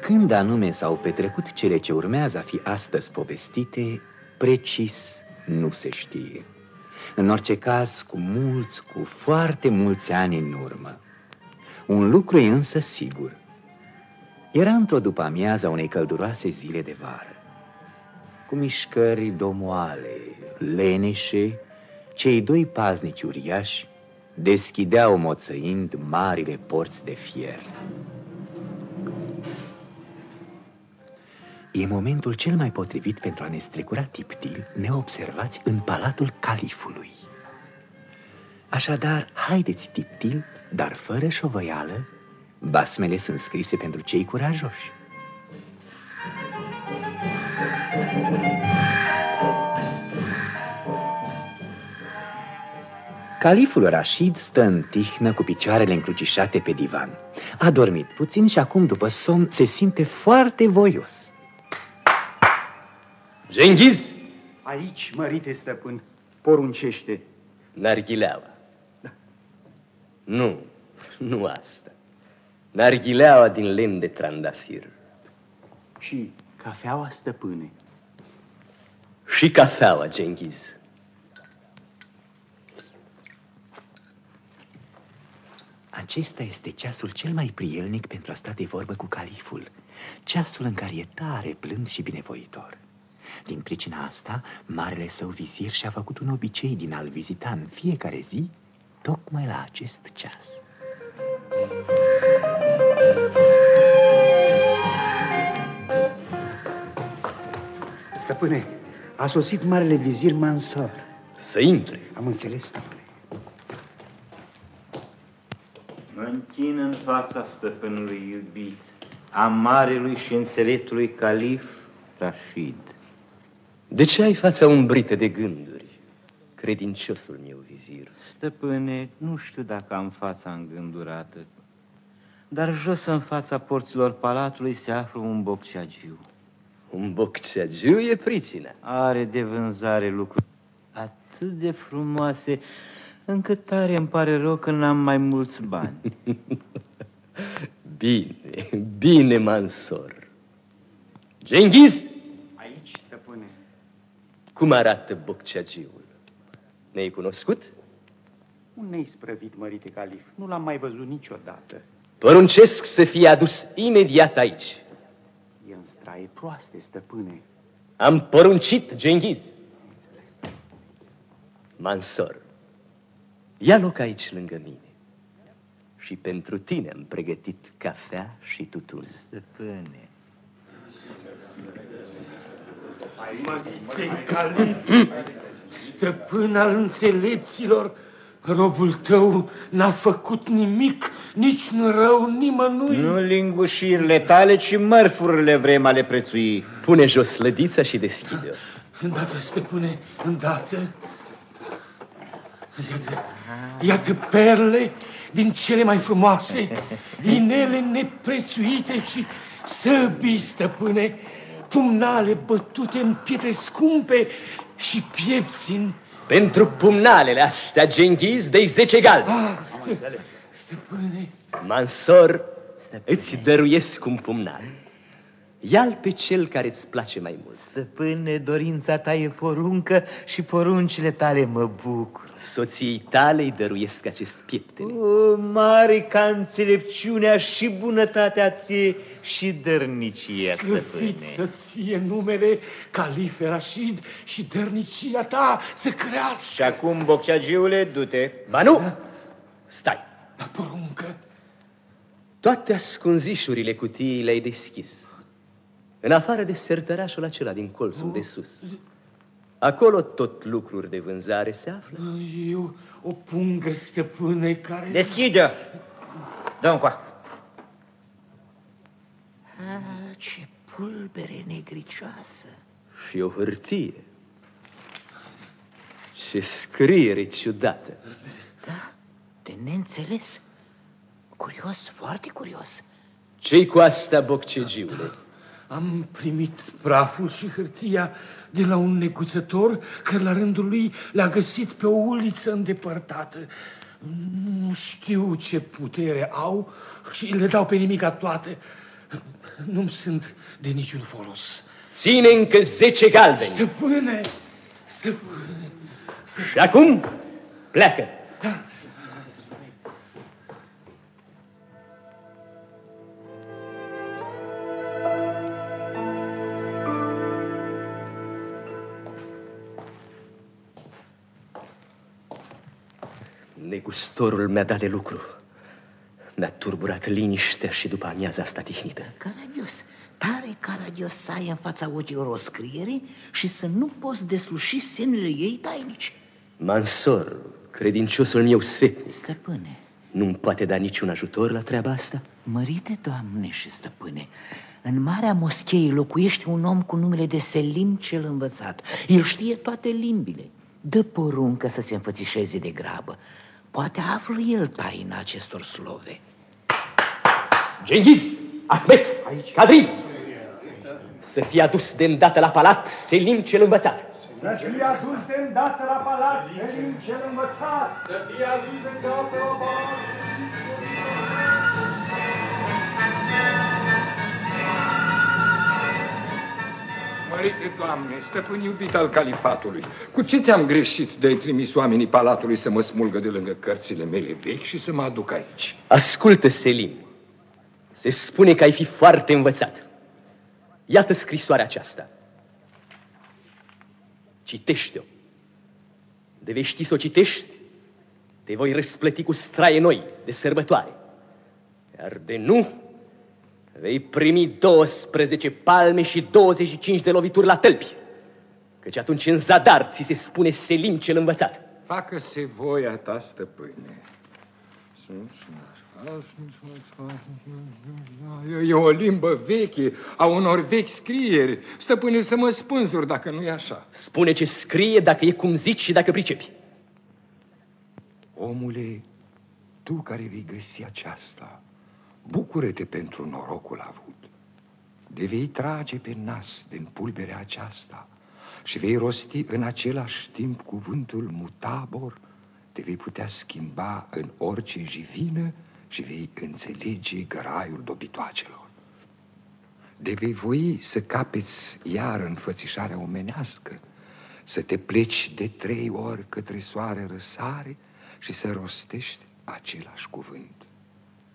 Când anume s-au petrecut cele ce urmează a fi astăzi povestite, precis nu se știe. În orice caz, cu mulți, cu foarte mulți ani în urmă. Un lucru e însă sigur. Era într-o după amiaza unei călduroase zile de vară. Cu mișcări domoale, leneșe, cei doi paznici uriași deschideau moțăind marile porți de fier. E momentul cel mai potrivit pentru a ne strecura tiptil neobservați în palatul califului. Așadar, haideți tiptil, dar fără șovăială, basmele sunt scrise pentru cei curajoși. Califul Rashid stă în tihnă cu picioarele încrucișate pe divan. A dormit puțin și acum, după somn, se simte foarte voios. Genghiz? Aici, mărite stăpân, poruncește. Narghileaua. Da. Nu, nu asta. Narghileaua din lemn de trandafir. Și cafeaua, stăpâne. Și cafeaua, Genghiz. Acesta este ceasul cel mai prielnic pentru a sta de vorbă cu califul. Ceasul în care e tare blând și binevoitor. Din pricina asta, marele său vizir și-a făcut un obicei din a-l vizita în fiecare zi, tocmai la acest ceas. Stăpâne, a sosit marele vizir Mansor. Să intre. Am înțeles, stăpâne. Mă închin în fața stăpânului iubit, a marelui și înțeleptului calif Rashid. De ce ai fața umbrită de gânduri, credinciosul meu vizir? Stăpâne, nu știu dacă am fața îngândurată, dar jos în fața porților palatului se află un bocceagiu. Un bocceagiu e pricina. Are de vânzare lucruri atât de frumoase, încât tare îmi pare rău că n-am mai mulți bani. bine, bine, Mansor. Genghiz! Cum arată bocceagiul? Ne-ai cunoscut? Un neisprăvit, mărite calif. Nu l-am mai văzut niciodată. Poruncesc să fie adus imediat aici. E în straie proaste, stăpâne. Am poruncit, Genghiz. Mansor, ia loc aici lângă mine. Și pentru tine am pregătit cafea și tutun. Stăpâne, Mărite calif, stăpân al înțelepților, robul tău n-a făcut nimic, nici nu rău nimănui. Nu lingușirile tale, ci mărfurile vrem a le prețui. Pune jos lădița și deschide-o. Îndată, stăpâne, îndată. Iată, iată perle din cele mai frumoase, inele neprețuite și săbii, stăpâne, pumnale bătute în pietre scumpe și piepți în... Pentru pumnalele astea, Genghiz, de 10 gal. Ah, stă, stăpâne. Mansor, îți dăruiesc un pumnal. Ia-l pe cel care îți place mai mult. Stăpâne, dorința ta e poruncă și poruncile tale mă bucur. Soției tale îi dăruiesc acest pieptene. O, mare ca înțelepciunea și bunătatea ție și dărnicia, Slăvit să-ți fie numele Calife Rashid și dărnicia ta să crească. Și acum, bocceagiule, du-te. Ba nu! Stai! La poruncă. Toate ascunzișurile cutiei le-ai deschis. În afară de sertărașul acela din colțul de sus. Acolo tot lucruri de vânzare se află. Eu o pungă stăpâne care... Deschide-o! Dă-mi coa. Ah, ce pulbere negricioasă. Și o hârtie. Ce scriere ciudată. Da, de neînțeles. Curios, foarte curios. Ce-i cu asta, boccegiule? Am primit praful și hârtia de la un neguțător care la rândul lui le-a găsit pe o uliță îndepărtată. Nu știu ce putere au și le dau pe nimica toate. Nu-mi sunt de niciun folos. Ține încă zece galbeni. Stăpâne, stăpâne. Și acum pleacă. Da. Negustorul mi-a dat de lucru. Mi-a turburat liniștea și după amiaza asta tihnită. Caragios, tare caragios să ai în fața ochilor o scriere și să nu poți desluși semnele ei tainici. Mansor, credinciosul meu sfetnic, Stăpâne, nu-mi poate da niciun ajutor la treaba asta? mărite doamne și stăpâne, în Marea Moschei locuiește un om cu numele de Selim cel învățat. El știe toate limbile. Dă poruncă să se înfățișeze de grabă. Poate află el taina acestor slove. Genghis, Ahmet, Cadri, să fie adus de îndată la palat Selim cel învățat. Să fie adus de îndată la palat Selim cel învățat. Să fie adus de îndată la palat Mărite, Doamne, stăpân iubit al califatului, cu ce ți-am greșit de-ai trimis oamenii palatului să mă smulgă de lângă cărțile mele vechi și să mă aduc aici? Ascultă, Selim, se spune că ai fi foarte învățat. Iată scrisoarea aceasta. Citește-o. De vei ști să o citești, te voi răsplăti cu straie noi de sărbătoare. Iar de nu, vei primi 12 palme și 25 de lovituri la tălpi. Căci atunci în zadar ți se spune Selim cel învățat. Facă-se voia ta, stăpâne. E o limbă veche, a unor vechi scrieri. Stăpâne, să mă spânzuri dacă nu e așa. Spune ce scrie dacă e cum zici și dacă pricepi. Omule, tu care vei găsi aceasta, bucură-te pentru norocul avut. De vei trage pe nas din pulberea aceasta și vei rosti în același timp cuvântul mutabor, te vei putea schimba în orice jivină și vei înțelege graiul dobitoacelor. De vei voi să capeți iar înfățișarea omenească, să te pleci de trei ori către soare răsare și să rostești același cuvânt.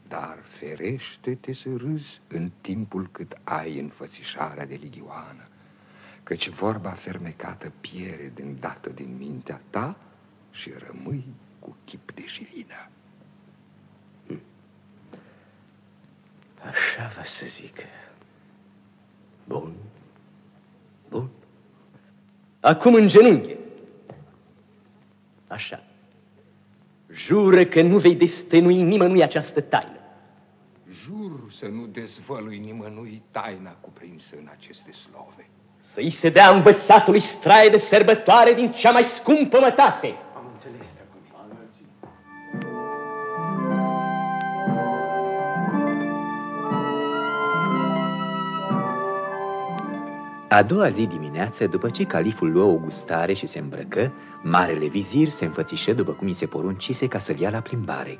Dar ferește-te să râzi în timpul cât ai înfățișarea de ligioană, căci vorba fermecată piere din dată din mintea ta și rămâi cu chip de jivină. Așa va să zic. Bun. Bun. Acum în genunchi. Așa. Jură că nu vei destănui nimănui această taină. Jur să nu dezvălui nimănui taina cuprinsă în aceste slove. Să-i se dea învățatului straie de sărbătoare din cea mai scumpă mătase. Am înțeles, stăpâne. A doua zi dimineață, după ce califul luă o gustare și se îmbrăcă, marele vizir se înfățișă după cum i se poruncise ca să-l ia la plimbare.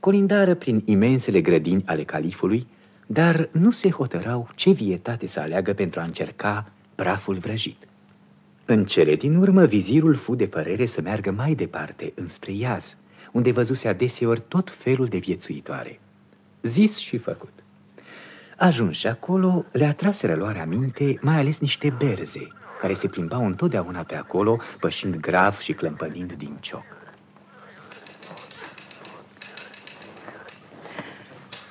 Colindară prin imensele grădini ale califului, dar nu se hotărau ce vietate să aleagă pentru a încerca praful vrăjit. În cele din urmă, vizirul fu de părere să meargă mai departe, înspre Iaz, unde văzuse adeseori tot felul de viețuitoare. Zis și făcut. Ajunși acolo, le atraseră luarea minte mai ales niște berze, care se plimbau întotdeauna pe acolo, pășind grav și clămpădind din cioc.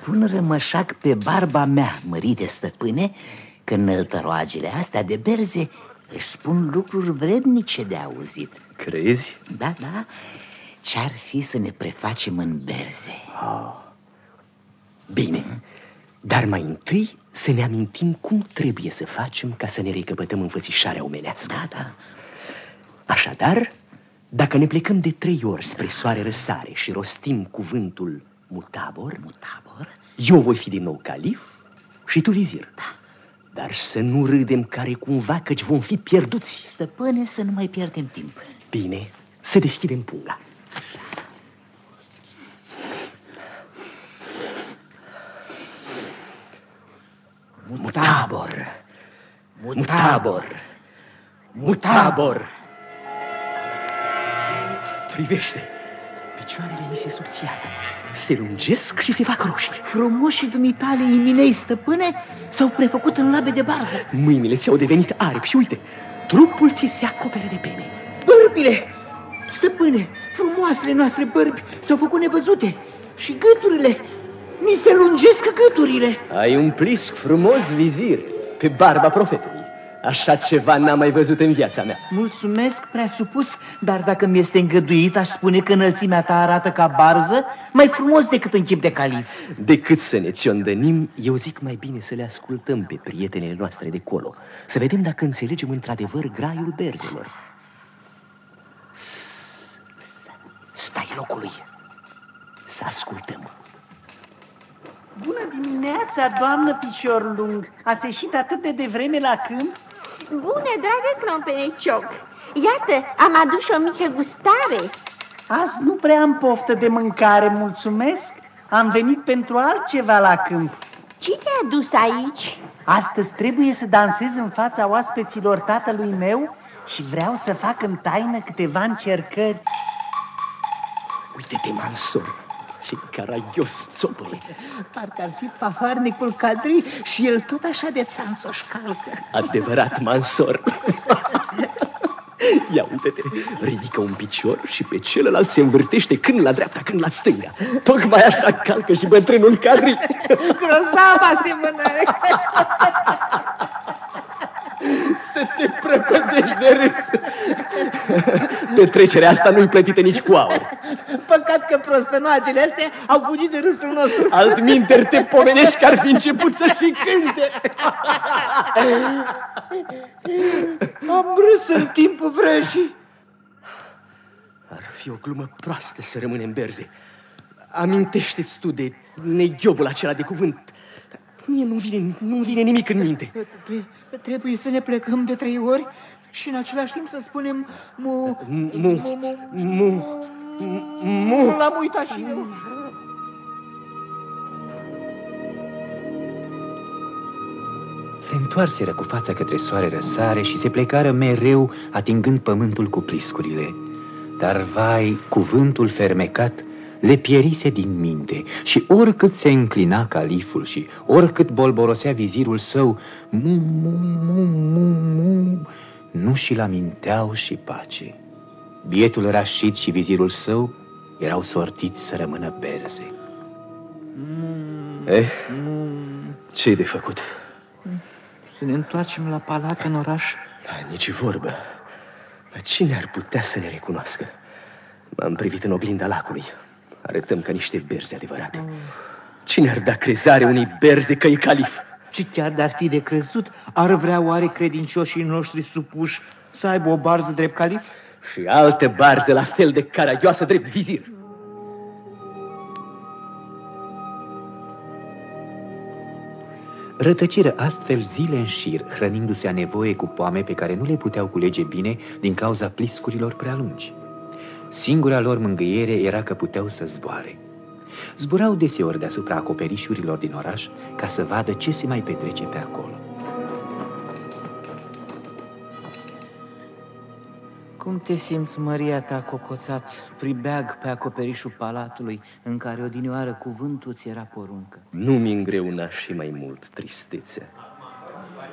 Pun rămășac pe barba mea, mărite stăpâne, că năltăroagele astea de berze își spun lucruri vrednice de auzit. Crezi? Da, da, ce-ar fi să ne prefacem în berze? Bine, dar mai întâi să ne amintim cum trebuie să facem ca să ne recăpătăm înfățișarea omenească. Da, da, Așadar, dacă ne plecăm de trei ori spre soare răsare și rostim cuvântul mutabor, mutabor, Eu voi fi din nou calif și tu vizir. Da. Dar să nu râdem care cumva căci vom fi pierduți. Stăpâne, să nu mai pierdem timp. Bine, să deschidem punga. Mutabor! Mutabor! Mutabor! Privește! Picioarele mi se subțiază, se lungesc și se fac roșii. Frumoși dumitale iminei, stăpâne, s-au prefăcut în labe de barză. Mâinile ți-au devenit aripi și uite, trupul ți se acoperă de pene. Bărbile! Stăpâne, frumoasele noastre bărbi s-au făcut nevăzute și gâturile, ni se lungesc gâturile. Ai un plisc frumos, vizir, pe barba profetului. Așa ceva n-am mai văzut în viața mea. Mulțumesc, prea supus, dar dacă mi este îngăduit, aș spune că înălțimea ta arată ca barză, mai frumos decât în chip de calif. Decât să ne ciondănim, eu zic mai bine să le ascultăm pe prietenele noastre de colo, să vedem dacă înțelegem într-adevăr graiul berzelor. Stai locului, să ascultăm. Bună dimineața, doamnă Picior Lung! Ați ieșit atât de devreme la câmp? Bună, dragă Clompenecioc! Iată, am adus o mică gustare. Azi nu prea am poftă de mâncare, mulțumesc. Am venit pentru altceva la câmp. Ce te-a adus aici? Astăzi trebuie să dansez în fața oaspeților tatălui meu și vreau să fac în taină câteva încercări. Uite-te, Mansor, ce caragios țopăie. Parcă ar fi paharnicul Cadri și el tot așa de țanțoș calcă. Adevărat, Mansor. Ia uite-te, ridică un picior și pe celălalt se învârtește când la dreapta, când la stânga. Tocmai așa calcă și bătrânul Cadri. Grozav asemănare. Să te prăpădești de râs. Petrecerea asta nu-i plătită nici cu aur. Păcat că prostănoagele astea au fugit de râsul nostru. Altminter te pomenești că ar fi început să și cânte. Am râs în timpul vrăjii. Ar fi o glumă proastă să rămânem berze. Amintește-ți tu de neghiobul acela de cuvânt. Mie nu vine, nu vine nimic în minte. Trebuie să ne plecăm de trei ori și în același timp să spunem mu... Mu... Mu... Mu... Mu... L-am uitat și eu. Se întoarseră cu fața către soare răsare și se plecară mereu atingând pământul cu pliscurile. Dar, vai, cuvântul fermecat le pierise din minte și oricât se înclina califul și oricât bolborosea vizirul său, mu, mu, mu, mu, mu, nu și-l aminteau și pace. Bietul Rașid și vizirul său erau sortiți să rămână berze. Eh, ce de făcut? Să ne întoarcem la palat în oraș. Da, nici vorbă. Dar cine ar putea să ne recunoască? M-am privit în oglinda lacului. Arătăm ca niște berze adevărate. Cine ar da crezare unei berze că e calif? Și chiar de-ar fi de crezut, ar vrea oare credincioșii noștri supuși să aibă o barză drept calif? Și altă barză la fel de caragioasă drept vizir. Rătăciră astfel zile în șir, hrănindu-se a nevoie cu poame pe care nu le puteau culege bine din cauza pliscurilor prea lungi. Singura lor mângâiere era că puteau să zboare. Zburau deseori deasupra acoperișurilor din oraș ca să vadă ce se mai petrece pe acolo. Cum te simți, Maria ta, cocoțat, pribeag pe acoperișul palatului în care odinioară cuvântul ți era poruncă? Nu-mi îngreuna și mai mult tristețea.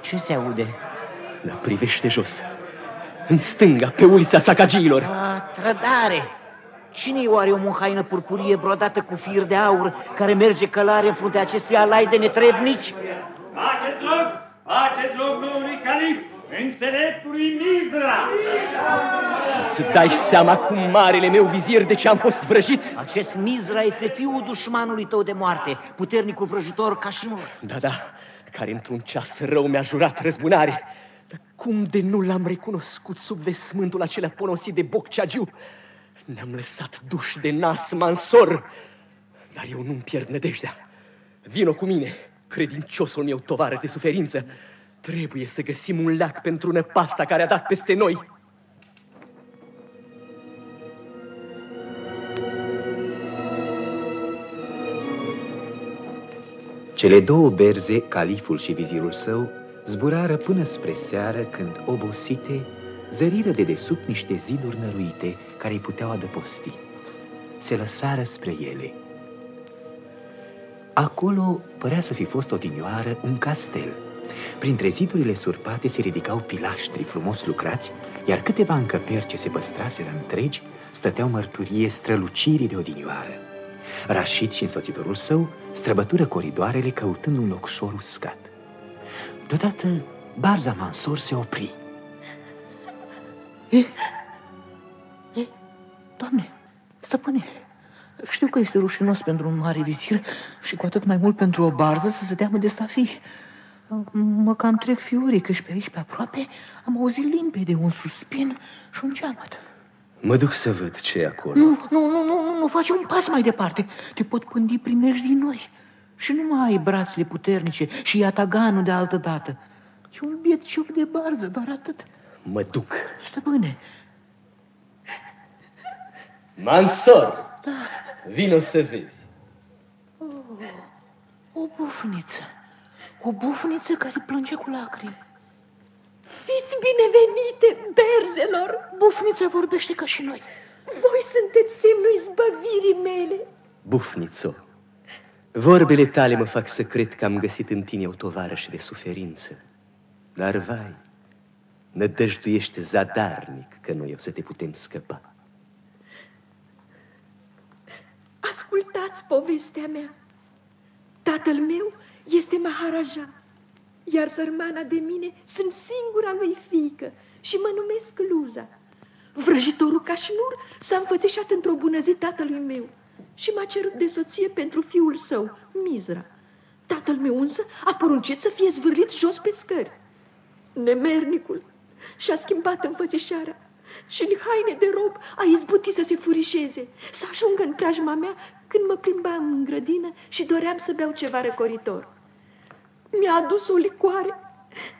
Ce se aude? Dar privește jos, în stânga, pe ulița Sacagiilor. A, trădare! Cine-i oare o haină purpurie brodată cu fir de aur care merge călare în fruntea acestui alai de netrebnici? Faceți loc! Faceți loc noului calif! Înțeleptului Mizra! Să dai seama cu marele meu vizir de ce am fost vrăjit? Acest Mizra este fiul dușmanului tău de moarte, puternicul vrăjitor Cașimur. Da, da, care într-un ceas rău mi-a jurat răzbunare. Dar cum de nu l-am recunoscut sub vesmântul acela ponosit de Bocceagiu? Ne-am lăsat duși de nas mansor, dar eu nu-mi pierd nădejdea. Vino cu mine, credinciosul meu tovară de suferință. Trebuie să găsim un leac pentru năpasta care a dat peste noi. Cele două berze, califul și vizirul său, zburară până spre seară când, obosite, zăriră de desubt niște ziduri năruite care îi puteau adăposti. Se lăsară spre ele. Acolo părea să fi fost odinioară un castel. Printre zidurile surpate se ridicau pilaștri frumos lucrați, iar câteva încăperi ce se păstraseră întregi stăteau mărturie strălucirii de odinioară. Rașit și însoțitorul său străbătură coridoarele căutând un locșor uscat. Deodată, Barza Mansor se opri. E, e, doamne, stăpâne, știu că este rușinos pentru un mare vizir și cu atât mai mult pentru o barză să se teamă de stafii. Mă cam trec fiorii că și pe aici, pe aproape, am auzit limpede un suspin și un geamăt. Mă duc să văd ce e acolo. Nu, nu, nu, nu, nu, nu, face un pas mai departe. Te pot pândi primești din noi. Și nu mai ai brațele puternice și iataganul de altă dată. Și un biet cioc de barză, doar atât. Mă duc. Stăpâne. Mansor, da. vino să vezi. Oh, o bufniță. O bufniță care plânge cu lacrimi. Fiți binevenite, berzelor! Bufnița vorbește ca și noi. Voi sunteți semnul izbăvirii mele. Bufnițo, vorbele tale mă fac să cred că am găsit în tine o tovarășă de suferință. Dar, vai, nădăjduiește zadarnic că noi o să te putem scăpa. Ascultați povestea mea. Tatăl meu este Maharaja, iar sărmana de mine sunt singura lui fică și mă numesc Luza. Vrăjitorul Cașnur s-a înfățișat într-o bună zi tatălui meu și m-a cerut de soție pentru fiul său, Mizra. Tatăl meu însă a poruncit să fie zvârlit jos pe scări. Nemernicul și-a schimbat înfățișarea și în haine de rob a izbutit să se furișeze, să ajungă în preajma mea când mă plimbam în grădină și doream să beau ceva răcoritor. Mi-a adus o licoare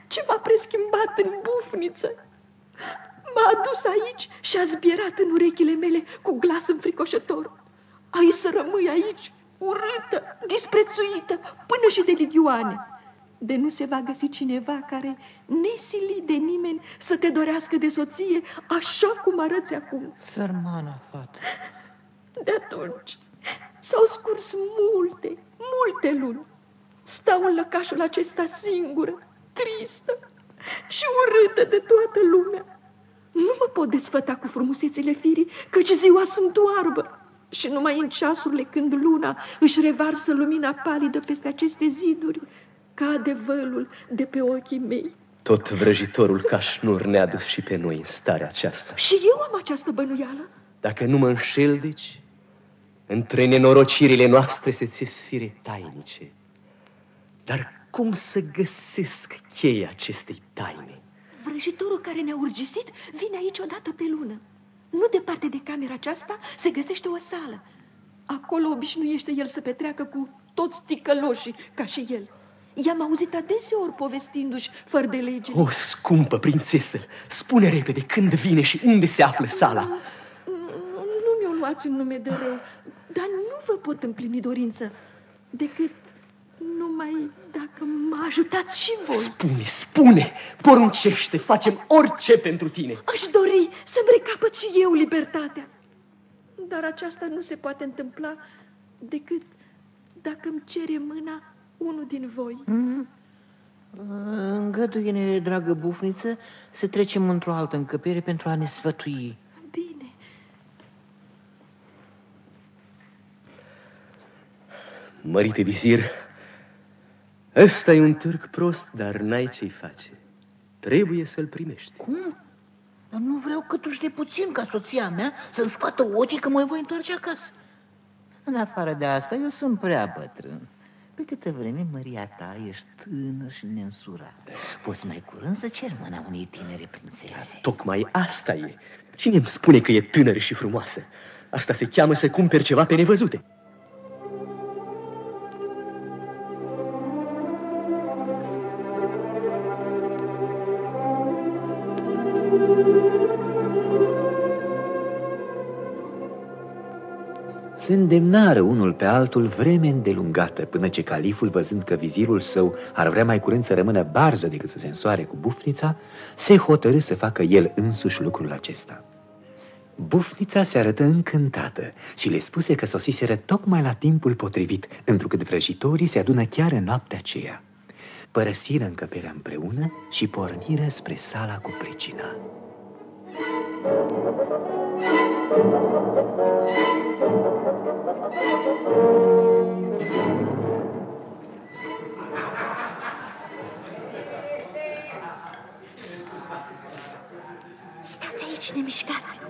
ce m-a preschimbat în bufniță. M-a adus aici și a zbierat în urechile mele cu glas înfricoșător. Ai să rămâi aici, urâtă, disprețuită, până și de ligioane. De nu se va găsi cineva care, nesilit de nimeni, să te dorească de soție așa cum arăți acum. Sărmana fată. De atunci s-au scurs multe, multe luni. Stau în lăcașul acesta singură, tristă și urâtă de toată lumea. Nu mă pot desfăta cu frumusețile firii, căci ziua sunt oarbă și numai în ceasurile când luna își revarsă lumina palidă peste aceste ziduri, cade vălul de pe ochii mei. Tot vrăjitorul Cașnur ne-a dus și pe noi în starea aceasta. Și eu am această bănuială? Dacă nu mă înșel, deci, între nenorocirile noastre se ți sfire tainice. Dar cum să găsesc cheia acestei taine? Vrăjitorul care ne-a urgisit vine aici odată pe lună. Nu departe de camera aceasta se găsește o sală. Acolo obișnuiește el să petreacă cu toți ticăloșii, ca și el. I-am auzit adeseori povestindu-și fără de lege. O, scumpă prințesă, spune repede când vine și unde se află sala. Nu, nu mi-o luați în nume de rău, dar nu vă pot împlini dorință decât numai dacă mă ajutați și voi. Spune, spune, poruncește, facem orice pentru tine. Aș dori să-mi recapăt și eu libertatea. Dar aceasta nu se poate întâmpla decât dacă îmi cere mâna unul din voi. Mm. Îngăduie-ne, dragă bufniță, să trecem într-o altă încăpere pentru a ne sfătui. Bine. Mărite vizir, ăsta e un târg prost, dar n-ai ce-i face. Trebuie să-l primești. Cum? Dar nu vreau câtuși de puțin ca soția mea să-mi scoată ochii că mă voi întoarce acasă. În afară de asta, eu sunt prea bătrân. Pe câte vreme, măria ta, ești tânăr și neînsurat. Poți mai curând să cer mâna unei tinere prințese. Tocmai asta e. Cine îmi spune că e tânără și frumoasă? Asta se cheamă să cumperi ceva pe nevăzute. Se îndemnară unul pe altul vreme îndelungată, până ce califul, văzând că vizirul său ar vrea mai curând să rămână barză decât să se însoare cu bufnița, se hotărâ să facă el însuși lucrul acesta. Bufnița se arătă încântată și le spuse că sosiseră tocmai la timpul potrivit, întrucât vrăjitorii se adună chiar în noaptea aceea. Părăsiră încăperea împreună și porniră spre sala cu pricina. Stați aici, nemișcați.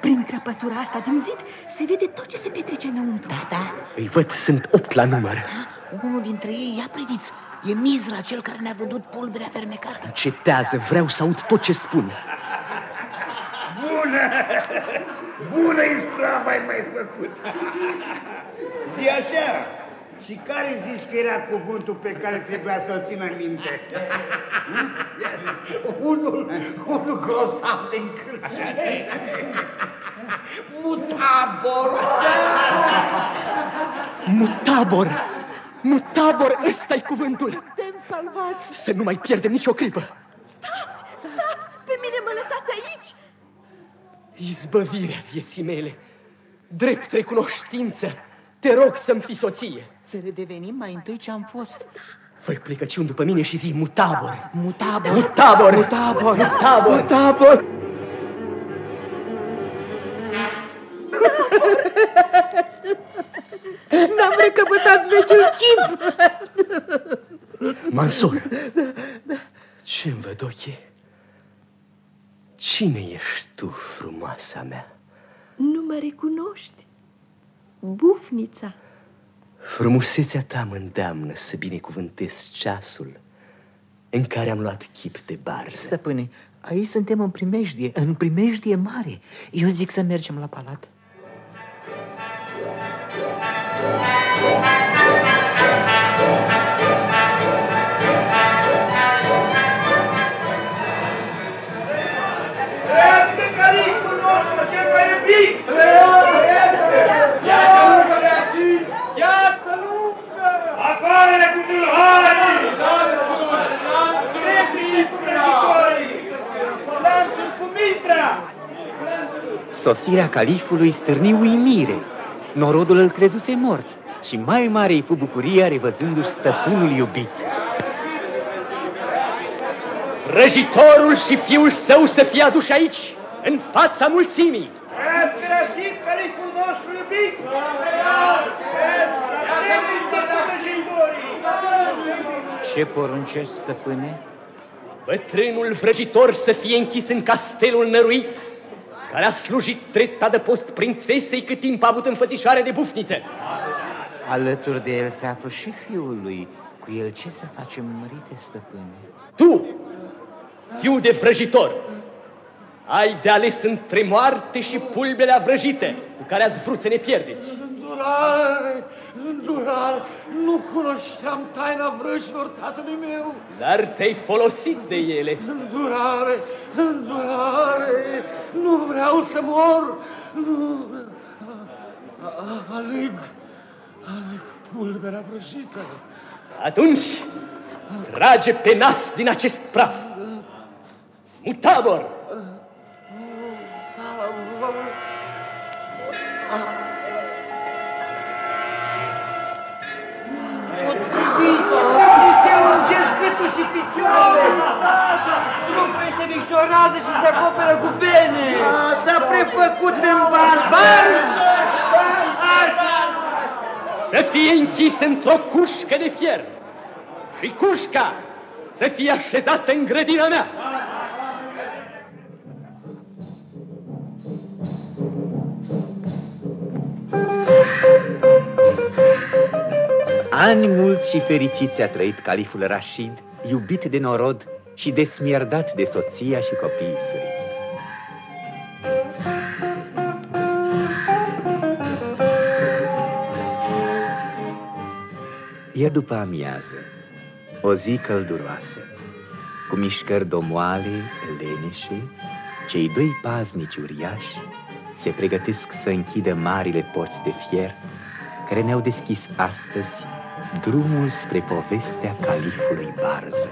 Prin crăpătura asta din zid se vede tot ce se petrece înăuntru. Da, da, Îi văd, sunt opt la număr. unul dintre ei, ia priviți, e Mizra, cel care ne-a vândut pulberea fermecată. Cetează, vreau să aud tot ce spun. Bună! Bună ispravă ai mai făcut! Zi așa! Și care zici că era cuvântul pe care trebuia să-l țină în minte? Unul, unul grosav de încălcire. Mutabor. Mutabor! Mutabor, ăsta e cuvântul! Suntem salvați. Să nu mai pierdem nicio clipă! Stați, stați, pe mine mă lăsați aici. Izbăvirea vieții mele, drept recunoștință, te rog să-mi fii soție. Să redevenim mai întâi ce am fost. Făi plecăciuni după mine și zi mutabor. Mutabor. Mutabor! Mutabor. Mutabor! Mutabor! N-am recăpătat vechiul chip. Mansor, ce-mi văd ochii? Cine ești tu, frumoasa mea? Nu mă recunoști? Bufnița. Frumusețea ta mă îndeamnă să binecuvântez ceasul în care am luat chip de barză. Stăpâne, aici suntem în primejdie, în primejdie mare. Eu zic să mergem la palat. Sosirea califului stârni uimire. Norodul îl crezuse mort și mai mare îi fu bucuria revăzându-și stăpânul iubit. Vrăjitorul și fiul său să fie aduși aici, în fața mulțimii. Trăiască Rashid, califul nostru iubit! Trăiască! Trăiască! La temniță cu vrăjitorii! Ce poruncești, stăpâne? Bătrânul vrăjitor să fie închis în castelul năruit, care a slujit drept adăpost prințesei cât timp a avut înfățișare de bufniță. Alături de el se află și fiul lui. Cu el ce să facem, mărite stăpâne? Tu, fiu de vrăjitor, ai de ales între moarte și pulberea vrăjite cu care ați vrut să ne pierdeți. Îndurare, îndurare, nu cunoșteam taina vrăjilor tatălui meu. Dar te-ai folosit de ele. Îndurare, îndurare, nu vreau să mor, nu... A- Aleg, aleg pulberea vrăjită. Atunci, trage pe nas din acest praf. Mutabor! Gâtul și picioarele! Trupei se micșorează și se acoperă cu bene! S-a prefăcut în barză! Așa! Să fie închis într-o cușcă de fier și cușca să fie așezată în grădina mea. Ani mulți și fericiți a trăit califul Rashid, iubit de norod și desmierdat de soția și copiii săi. E după amiază, o zi călduroasă, cu mișcări domoale, leneșe, cei doi paznici uriași se pregătesc să închidă marile porți de fier care ne-au deschis astăzi drumul spre povestea califului Barză.